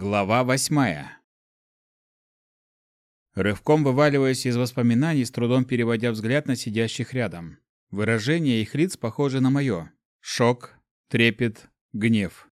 Глава восьмая. Рывком вываливаясь из воспоминаний, с трудом переводя взгляд на сидящих рядом. Выражение их лиц похоже на мое. Шок, трепет, гнев.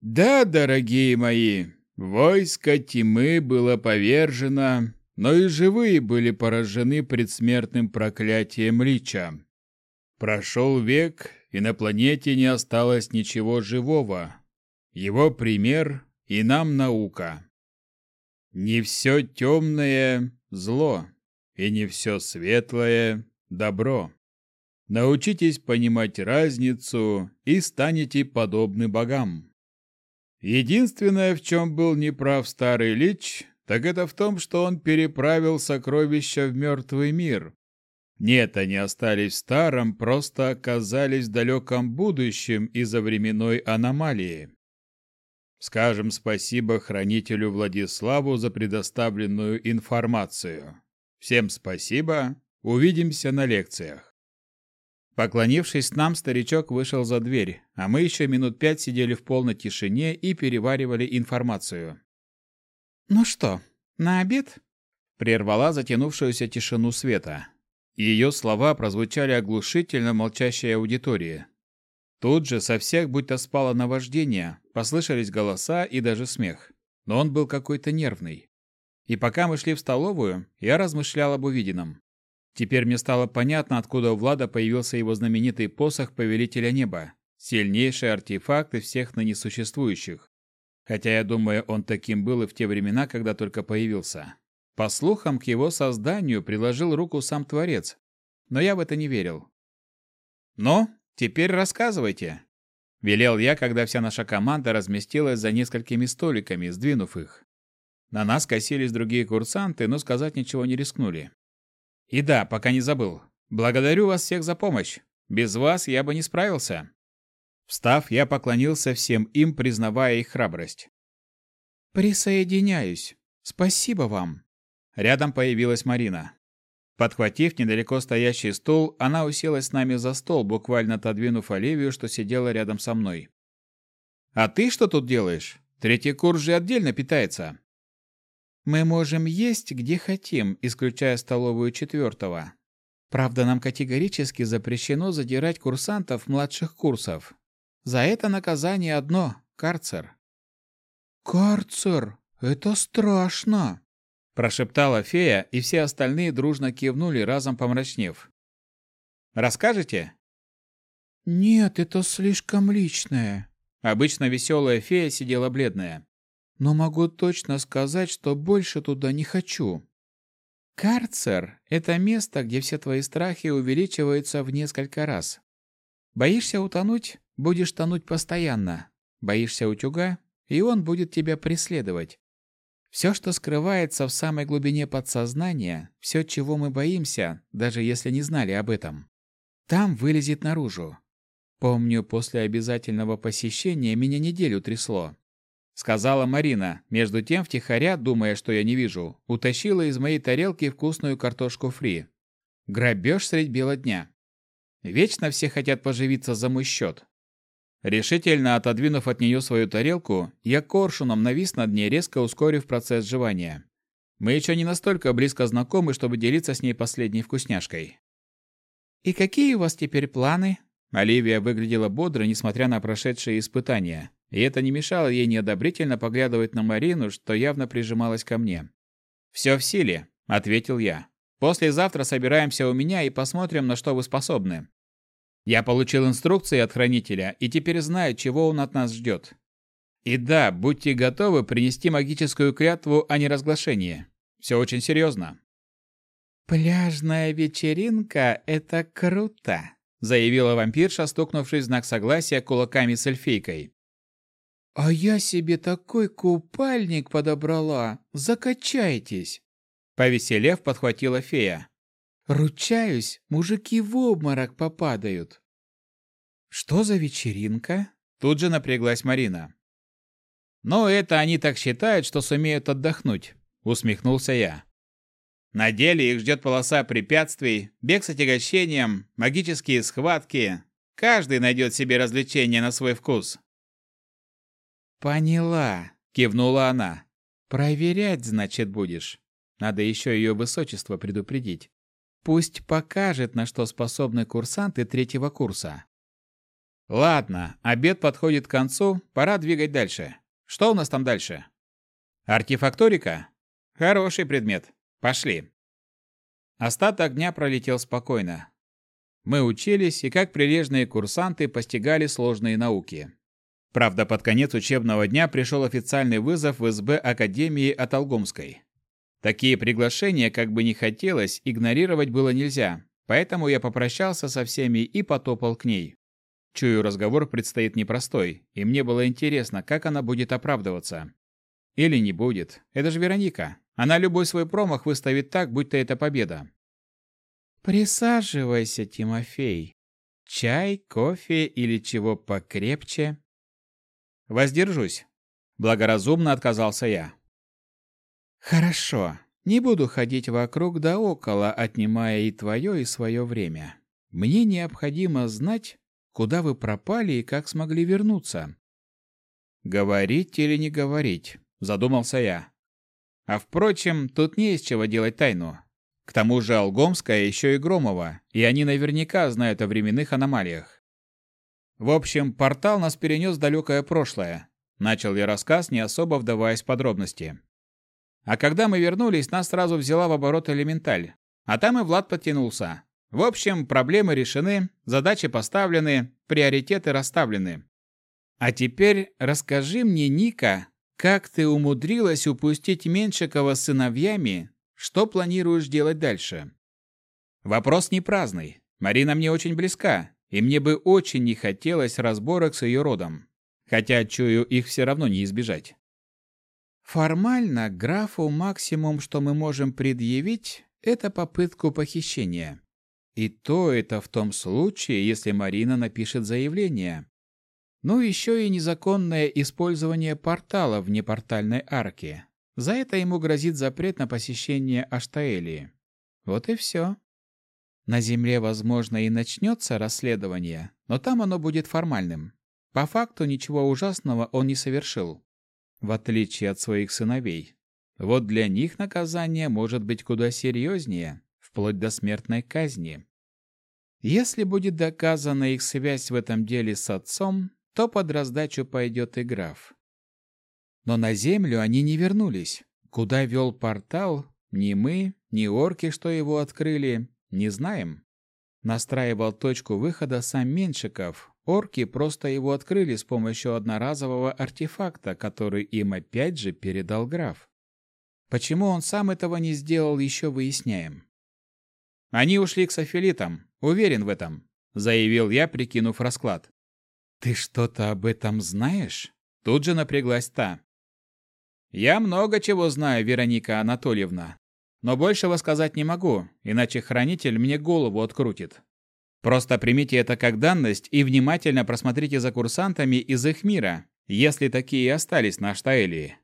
«Да, дорогие мои, войско тьмы было повержено, но и живые были поражены предсмертным проклятием Лича. Прошел век, и на планете не осталось ничего живого. Его пример и нам наука. Не все темное – зло, и не все светлое – добро. Научитесь понимать разницу и станете подобны богам. Единственное, в чем был неправ старый Лич, так это в том, что он переправил сокровища в мертвый мир. Нет, они остались в старом, просто оказались в далеком будущем из-за временной аномалии. Скажем спасибо хранителю Владиславу за предоставленную информацию. Всем спасибо. Увидимся на лекциях. Поклонившись нам, старичок вышел за дверь, а мы еще минут пять сидели в полной тишине и переваривали информацию. «Ну что, на обед?» — прервала затянувшуюся тишину Света. Ее слова прозвучали оглушительно молчащей аудитории. Тут же со всех будто спало наваждение, послышались голоса и даже смех. Но он был какой-то нервный. И пока мы шли в столовую, я размышлял об увиденном. Теперь мне стало понятно, откуда у Влада появился его знаменитый посох Повелителя Неба, сильнейший артефакт из всех ныне существующих. Хотя, я думаю, он таким был и в те времена, когда только появился. По слухам, к его созданию приложил руку сам Творец, но я в это не верил. Но Теперь рассказывайте, велел я, когда вся наша команда разместилась за несколькими столиками, сдвинув их. На нас косились другие курсанты, но сказать ничего не рискнули. И да, пока не забыл. Благодарю вас всех за помощь. Без вас я бы не справился. Встав, я поклонился всем им, признавая их храбрость. Присоединяюсь. Спасибо вам. Рядом появилась Марина. Подхватив недалеко стоящий стул, она уселась с нами за стол, буквально отодвинув Оливию, что сидела рядом со мной. «А ты что тут делаешь? Третий курс же отдельно питается». «Мы можем есть, где хотим, исключая столовую четвертого. Правда, нам категорически запрещено задирать курсантов младших курсов. За это наказание одно – карцер». «Карцер? Это страшно!» Прошептала фея, и все остальные дружно кивнули, разом помрачнев. Расскажете? Нет, это слишком личное. Обычно веселая фея сидела бледная. Но могу точно сказать, что больше туда не хочу. Карцер – это место, где все твои страхи увеличиваются в несколько раз. Боишься утонуть – будешь тонуть постоянно. Боишься утюга – и он будет тебя преследовать. Все, что скрывается в самой глубине подсознания, все, чего мы боимся, даже если не знали об этом, там вылезет наружу. Помню, после обязательного посещения меня неделю трясло. Сказала Марина, между тем втихаря, думая, что я не вижу, утащила из моей тарелки вкусную картошку фри. Грабеж средь бела дня. Вечно все хотят поживиться за мой счет. Решительно отодвинув от нее свою тарелку, я коршуном навис над ней, резко ускорив процесс жевания. Мы еще не настолько близко знакомы, чтобы делиться с ней последней вкусняшкой. «И какие у вас теперь планы?» Оливия выглядела бодро, несмотря на прошедшие испытания, и это не мешало ей неодобрительно поглядывать на Марину, что явно прижималась ко мне. «Все в силе», — ответил я. «Послезавтра собираемся у меня и посмотрим, на что вы способны. Я получил инструкции от хранителя и теперь знаю, чего он от нас ждет. И да, будьте готовы принести магическую клятву о неразглашении. Все очень серьезно. «Пляжная вечеринка — это круто», — заявила вампирша, стукнувшись в знак согласия кулаками с эльфийкой. «А я себе такой купальник подобрала! Закачайтесь!» Повеселев, подхватила фея. Ручаюсь, мужики в обморок попадают. Что за вечеринка? Тут же напряглась Марина. Ну, это они так считают, что сумеют отдохнуть, усмехнулся я. На деле их ждет полоса препятствий, бег с отягощением, магические схватки. Каждый найдет себе развлечение на свой вкус. Поняла, Кивнула она. Проверять, значит, будешь. Надо еще ее высочество предупредить. Пусть покажет, на что способны курсанты третьего курса. Ладно, обед подходит к концу, пора двигать дальше. Что у нас там дальше? Артефакторика? Хороший предмет. Пошли. Остаток дня пролетел спокойно. Мы учились и, как прилежные курсанты, постигали сложные науки. Правда, под конец учебного дня пришел официальный вызов в СБ Академии от Алгомской. Такие приглашения, как бы не хотелось, игнорировать было нельзя, поэтому я попрощался со всеми и потопал к ней. Чую, разговор предстоит непростой, и мне было интересно, как она будет оправдываться. Или не будет. Это же Вероника. Она любой свой промах выставит так, будто это победа. «Присаживайся, Тимофей. Чай, кофе или чего покрепче?» «Воздержусь», — благоразумно отказался я. «Хорошо. Не буду ходить вокруг да около, отнимая и твое, и свое время. Мне необходимо знать, куда вы пропали и как смогли вернуться». «Говорить или не говорить?» – задумался я. «А впрочем, тут не из чего делать тайну. К тому же Алгомская еще и Громова, и они наверняка знают о временных аномалиях. В общем, портал нас перенес в далекое прошлое. Начал я рассказ, не особо вдаваясь в подробности. А когда мы вернулись, нас сразу взяла в оборот элементаль. А там и Влад подтянулся. В общем, проблемы решены, задачи поставлены, приоритеты расставлены. А теперь расскажи мне, Ника, как ты умудрилась упустить Меньшикова с сыновьями? Что планируешь делать дальше? Вопрос не праздный. Марина мне очень близка, и мне бы очень не хотелось разборок с ее родом. Хотя, чую, их все равно не избежать. Формально графу максимум, что мы можем предъявить, это попытку похищения. И то это в том случае, если Марина напишет заявление. Ну, еще и незаконное использование портала в непортальной арке. За это ему грозит запрет на посещение Аштаэлии. Вот и все. На Земле, возможно, и начнется расследование, но там оно будет формальным. По факту ничего ужасного он не совершил в отличие от своих сыновей. Вот для них наказание может быть куда серьезнее, вплоть до смертной казни. Если будет доказана их связь в этом деле с отцом, то под раздачу пойдет и граф. Но на землю они не вернулись. Куда вел портал, ни мы, ни орки, что его открыли, не знаем. Настраивал точку выхода сам Меньшиков, Орки просто его открыли с помощью одноразового артефакта, который им опять же передал граф. Почему он сам этого не сделал, еще выясняем. Они ушли к софилитам, уверен в этом, заявил я, прикинув расклад. Ты что-то об этом знаешь? Тут же напряглась та. Я много чего знаю, Вероника Анатольевна, но большего сказать не могу, иначе хранитель мне голову открутит. Просто примите это как данность и внимательно просмотрите за курсантами из их мира, если такие остались на Штаэлии.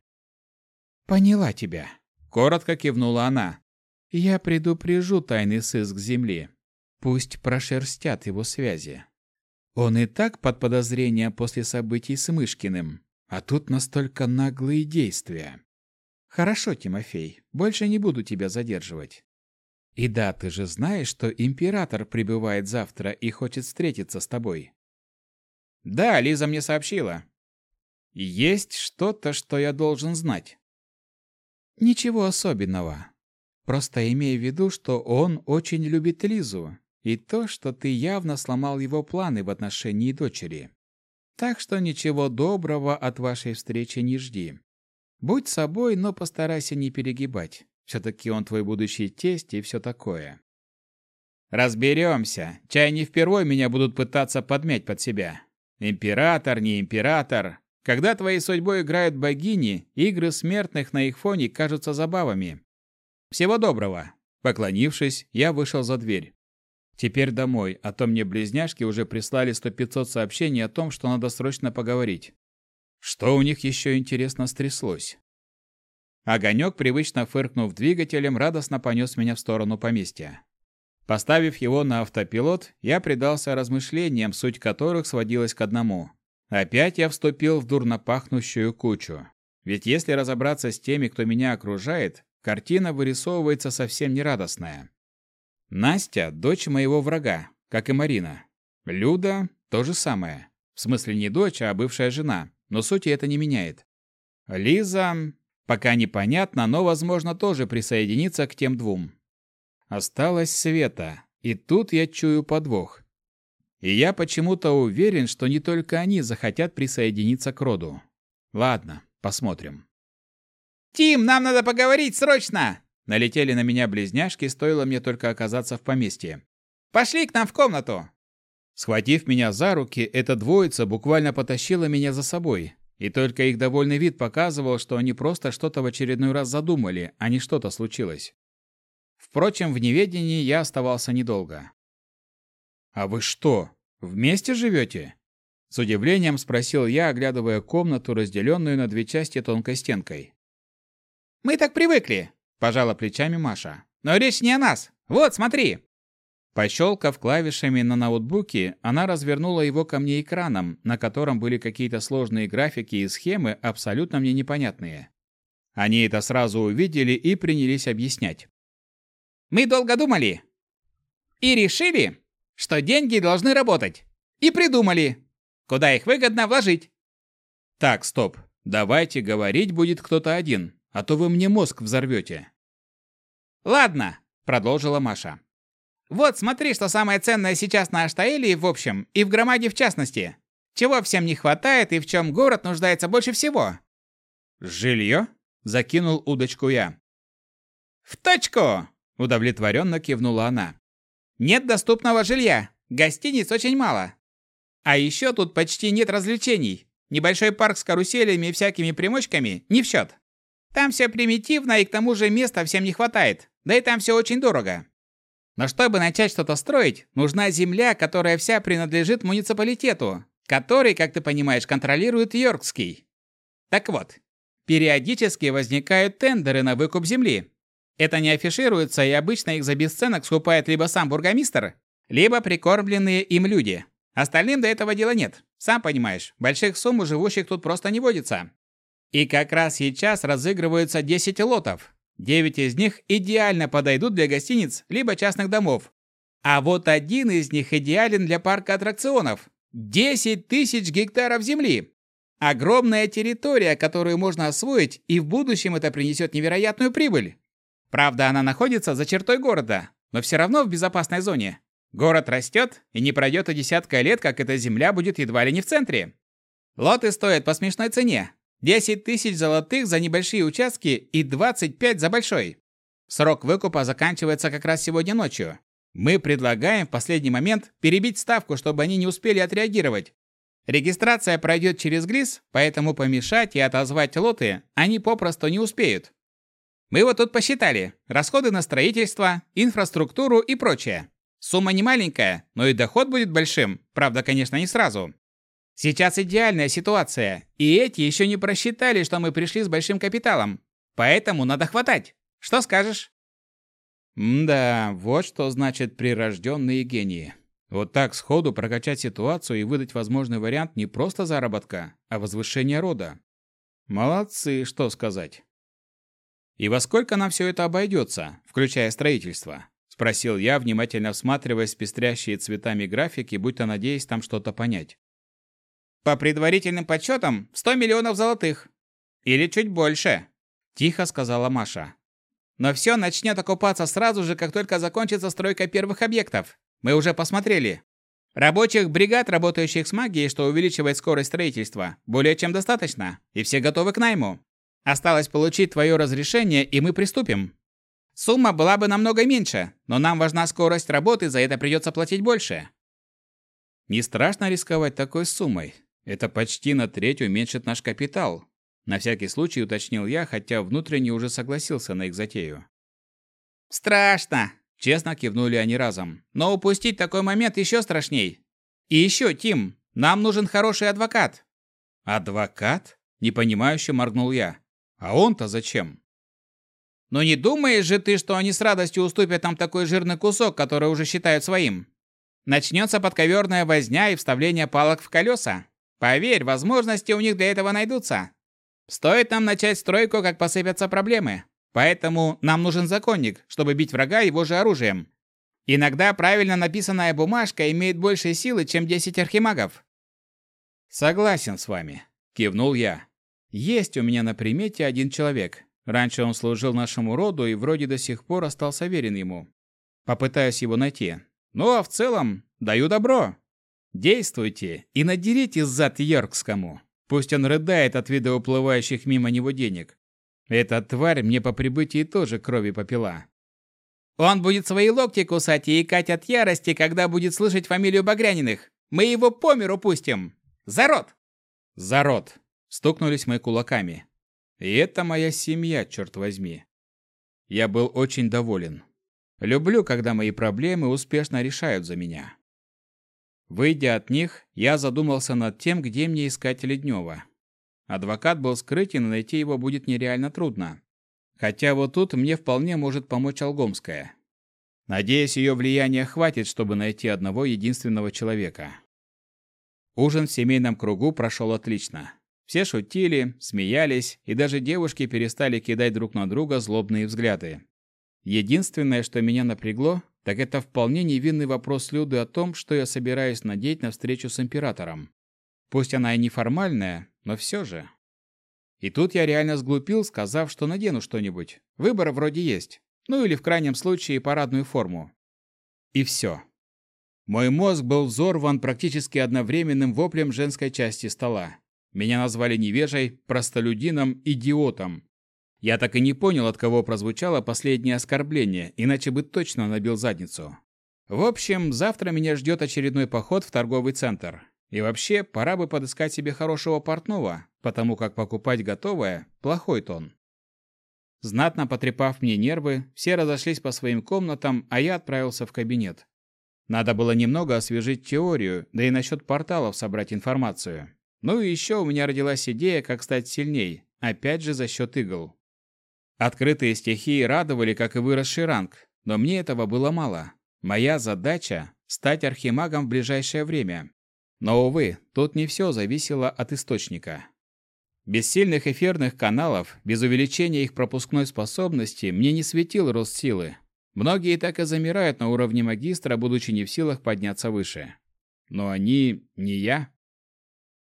Поняла тебя, коротко кивнула она. Я предупрежу тайный сыск земли. Пусть прошерстят его связи. Он и так под подозрением после событий с Мышкиным, а тут настолько наглые действия. Хорошо, Тимофей, больше не буду тебя задерживать. И да, ты же знаешь, что император прибывает завтра и хочет встретиться с тобой. Да, Лиза мне сообщила. Есть что-то, что я должен знать. Ничего особенного. Просто имей в виду, что он очень любит Лизу, и то, что ты явно сломал его планы в отношении дочери. Так что ничего доброго от вашей встречи не жди. Будь собой, но постарайся не перегибать. Все-таки он твой будущий тесть и все такое. Разберемся. Чай не впервой меня будут пытаться подмять под себя. Император, не император. Когда твоей судьбой играют богини, игры смертных на их фоне кажутся забавами. Всего доброго. Поклонившись, я вышел за дверь. Теперь домой, а то мне близняшки уже прислали сто пятьсот сообщений о том, что надо срочно поговорить. Что у них еще интересно стряслось? Огонек, привычно фыркнув двигателем, радостно понес меня в сторону поместья. Поставив его на автопилот, я предался размышлениям, суть которых сводилась к одному. Опять я вступил в дурно пахнущую кучу. Ведь если разобраться с теми, кто меня окружает, картина вырисовывается совсем нерадостная. Настя – дочь моего врага, как и Марина. Люда – то же самое. В смысле не дочь, а бывшая жена, но сути это не меняет. Лиза – пока непонятно, но, возможно, тоже присоединится к тем двум. Осталась Света, и тут я чую подвох. И я почему-то уверен, что не только они захотят присоединиться к роду. Ладно, посмотрим. «Тим, нам надо поговорить срочно!» Налетели на меня близняшки, стоило мне только оказаться в поместье. «Пошли к нам в комнату!» Схватив меня за руки, эта двоица буквально потащила меня за собой. И только их довольный вид показывал, что они просто что-то в очередной раз задумали, а не что-то случилось. Впрочем, в неведении я оставался недолго. «А вы что, вместе живете?» С удивлением спросил я, оглядывая комнату, разделенную на две части тонкой стенкой. «Мы так привыкли», – пожала плечами Маша. «Но речь не о нас. Вот, смотри!» Пощелкав клавишами на ноутбуке, она развернула его ко мне экраном, на котором были какие-то сложные графики и схемы, абсолютно мне непонятные. Они это сразу увидели и принялись объяснять. Мы долго думали и решили, что деньги должны работать. И придумали, куда их выгодно вложить. Так, стоп. Давайте говорить будет кто-то один, а то вы мне мозг взорвете. Ладно, продолжила Маша. Вот смотри, что самое ценное сейчас на Аштаэлии в общем, и в Громаде в частности. Чего всем не хватает и в чем город нуждается больше всего? Жилье? Закинул удочку я. В точку! Удовлетворенно кивнула она. Нет доступного жилья. Гостиниц очень мало. А еще тут почти нет развлечений. Небольшой парк с каруселями и всякими примочками не в счет. Там все примитивно и к тому же места всем не хватает. Да и там все очень дорого. Но чтобы начать что-то строить, нужна земля, которая вся принадлежит муниципалитету, который, как ты понимаешь, контролирует Йоркский. Так вот, периодически возникают тендеры на выкуп земли. Это не афишируется, и обычно их за бесценок скупает либо сам бургомистр, либо прикормленные им люди. Остальным до этого дела нет. Сам понимаешь, больших сумм у живущих тут просто не водится. И как раз сейчас разыгрываются 10 лотов. 9 из них идеально подойдут для гостиниц либо частных домов. А вот один из них идеален для парка аттракционов. 10 тысяч гектаров земли. Огромная территория, которую можно освоить, и в будущем это принесет невероятную прибыль. Правда, она находится за чертой города, но все равно в безопасной зоне. Город растет, и не пройдет и десятка лет, как эта земля будет едва ли не в центре. Лоты стоят по смешной цене. 10 тысяч золотых за небольшие участки и 25 за большой. Срок выкупа заканчивается как раз сегодня ночью. Мы предлагаем в последний момент перебить ставку, чтобы они не успели отреагировать. Регистрация пройдет через ГЛИС, поэтому помешать и отозвать лоты они попросту не успеют. Мы вот тут посчитали. Расходы на строительство, инфраструктуру и прочее. Сумма не маленькая, но и доход будет большим. Правда, конечно, не сразу. Сейчас идеальная ситуация, и эти еще не просчитали, что мы пришли с большим капиталом. Поэтому надо хватать. Что скажешь? да, вот что значит прирожденные гении. Вот так сходу прокачать ситуацию и выдать возможный вариант не просто заработка, а возвышения рода. Молодцы, что сказать. «И во сколько нам все это обойдется, включая строительство?» – спросил я, внимательно всматриваясь в пестрящие цветами графики, будто надеясь там что-то понять. «По предварительным подсчетам, 100 миллионов золотых. Или чуть больше», – тихо сказала Маша. «Но все начнет окупаться сразу же, как только закончится стройка первых объектов. Мы уже посмотрели. Рабочих бригад, работающих с магией, что увеличивает скорость строительства, более чем достаточно, и все готовы к найму. Осталось получить твое разрешение, и мы приступим. Сумма была бы намного меньше, но нам важна скорость работы, за это придется платить больше. Не страшно рисковать такой суммой. Это почти на треть уменьшит наш капитал. На всякий случай уточнил я, хотя внутренне уже согласился на их затею. Страшно, честно кивнули они разом. Но упустить такой момент еще страшней. И еще, Тим, нам нужен хороший адвокат. Адвокат? Непонимающе моргнул я. А он-то зачем? Но не думаешь же ты, что они с радостью уступят нам такой жирный кусок, который уже считают своим? Начнется подковерная возня и вставление палок в колеса. Поверь, возможности у них для этого найдутся. Стоит нам начать стройку, как посыпятся проблемы. Поэтому нам нужен законник, чтобы бить врага его же оружием. Иногда правильно написанная бумажка имеет больше силы, чем 10 архимагов. Согласен с вами, кивнул я. Есть у меня на примете один человек. Раньше он служил нашему роду и вроде до сих пор остался верен ему. Попытаюсь его найти. Ну а в целом даю добро. Действуйте и надерите зад Йоркскому. Пусть он рыдает от вида уплывающих мимо него денег. Эта тварь мне по прибытии тоже крови попила. Он будет свои локти кусать и икать от ярости, когда будет слышать фамилию Багряниных. Мы его по миру пустим. За рот!» «За рот!» — стукнулись мы кулаками. И это моя семья, черт возьми. Я был очень доволен. Люблю, когда мои проблемы успешно решают за меня. Выйдя от них, я задумался над тем, где мне искать Леднева. Адвокат был скрытен, и найти его будет нереально трудно. Хотя вот тут мне вполне может помочь Алгомская. Надеюсь, ее влияния хватит, чтобы найти одного единственного человека. Ужин в семейном кругу прошел отлично. Все шутили, смеялись, и даже девушки перестали кидать друг на друга злобные взгляды. Единственное, что меня напрягло, так это вполне невинный вопрос Люды о том, что я собираюсь надеть на встречу с императором. Пусть она и неформальная, но все же. И тут я реально сглупил, сказав, что надену что-нибудь. Выбор вроде есть. Ну или в крайнем случае парадную форму. И все. Мой мозг был взорван практически одновременным воплем женской части стола. Меня назвали невежей, простолюдином, идиотом. Я так и не понял, от кого прозвучало последнее оскорбление, иначе бы точно набил задницу. В общем, завтра меня ждет очередной поход в торговый центр. И вообще, пора бы подыскать себе хорошего портного, потому как покупать готовое – плохой тон. Знатно потрепав мне нервы, все разошлись по своим комнатам, а я отправился в кабинет. Надо было немного освежить теорию, да и насчет порталов собрать информацию. Ну и еще у меня родилась идея, как стать сильней, опять же за счет игл. Открытые стихии радовали, как и выросший ранг, но мне этого было мало. Моя задача – стать архимагом в ближайшее время. Но, увы, тут не все зависело от источника. Без сильных эфирных каналов, без увеличения их пропускной способности, мне не светил рост силы. Многие так и замирают на уровне магистра, будучи не в силах подняться выше. Но они не я.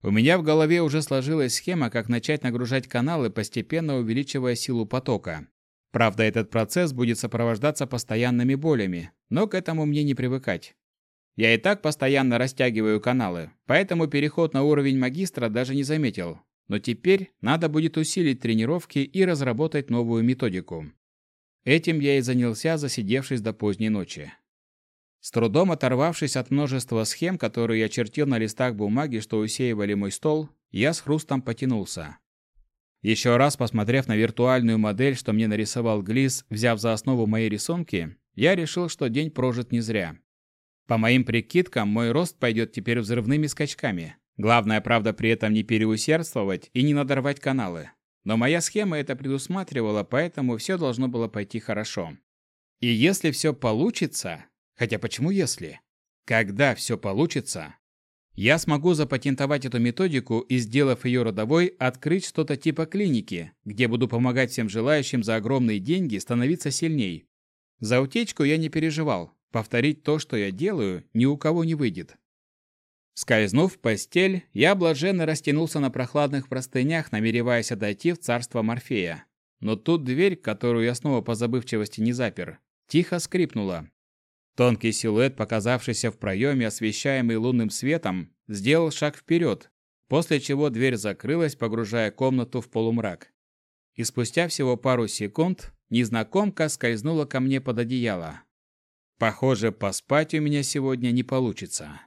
У меня в голове уже сложилась схема, как начать нагружать каналы, постепенно увеличивая силу потока. Правда, этот процесс будет сопровождаться постоянными болями, но к этому мне не привыкать. Я и так постоянно растягиваю каналы, поэтому переход на уровень магистра даже не заметил. Но теперь надо будет усилить тренировки и разработать новую методику. Этим я и занялся, засидевшись до поздней ночи. С трудом оторвавшись от множества схем, которые я чертил на листах бумаги, что усеивали мой стол, я с хрустом потянулся. Еще раз посмотрев на виртуальную модель, что мне нарисовал Глис, взяв за основу мои рисунки, я решил, что день прожит не зря. По моим прикидкам, мой рост пойдет теперь взрывными скачками. Главное, правда, при этом не переусердствовать и не надорвать каналы. Но моя схема это предусматривала, поэтому все должно было пойти хорошо. И если все получится... Хотя почему если? Когда все получится, я смогу запатентовать эту методику и, сделав ее родовой, открыть что-то типа клиники, где буду помогать всем желающим за огромные деньги становиться сильней. За утечку я не переживал. Повторить то, что я делаю, ни у кого не выйдет. Скользнув в постель, я блаженно растянулся на прохладных простынях, намереваясь отойти в царство Морфея. Но тут дверь, которую я снова по забывчивости не запер, тихо скрипнула. Тонкий силуэт, показавшийся в проеме, освещаемый лунным светом, сделал шаг вперед, после чего дверь закрылась, погружая комнату в полумрак. И спустя всего пару секунд незнакомка скользнула ко мне под одеяло. Похоже, поспать у меня сегодня не получится.